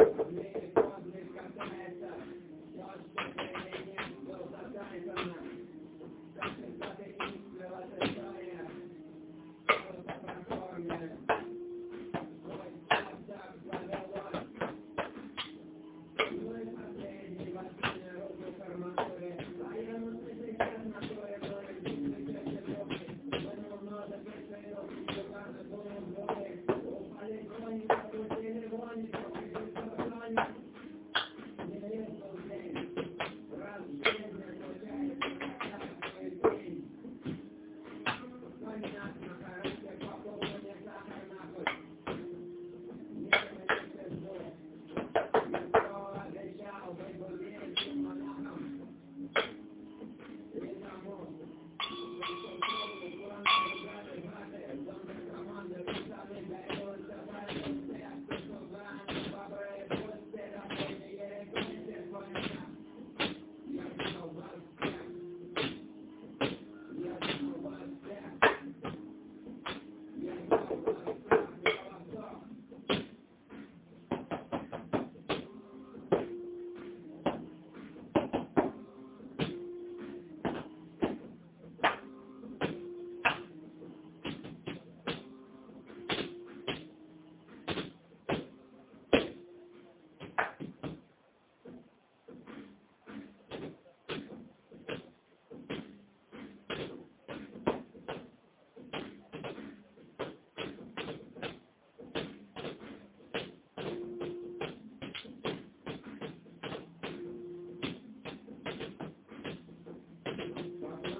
No, but, yeah.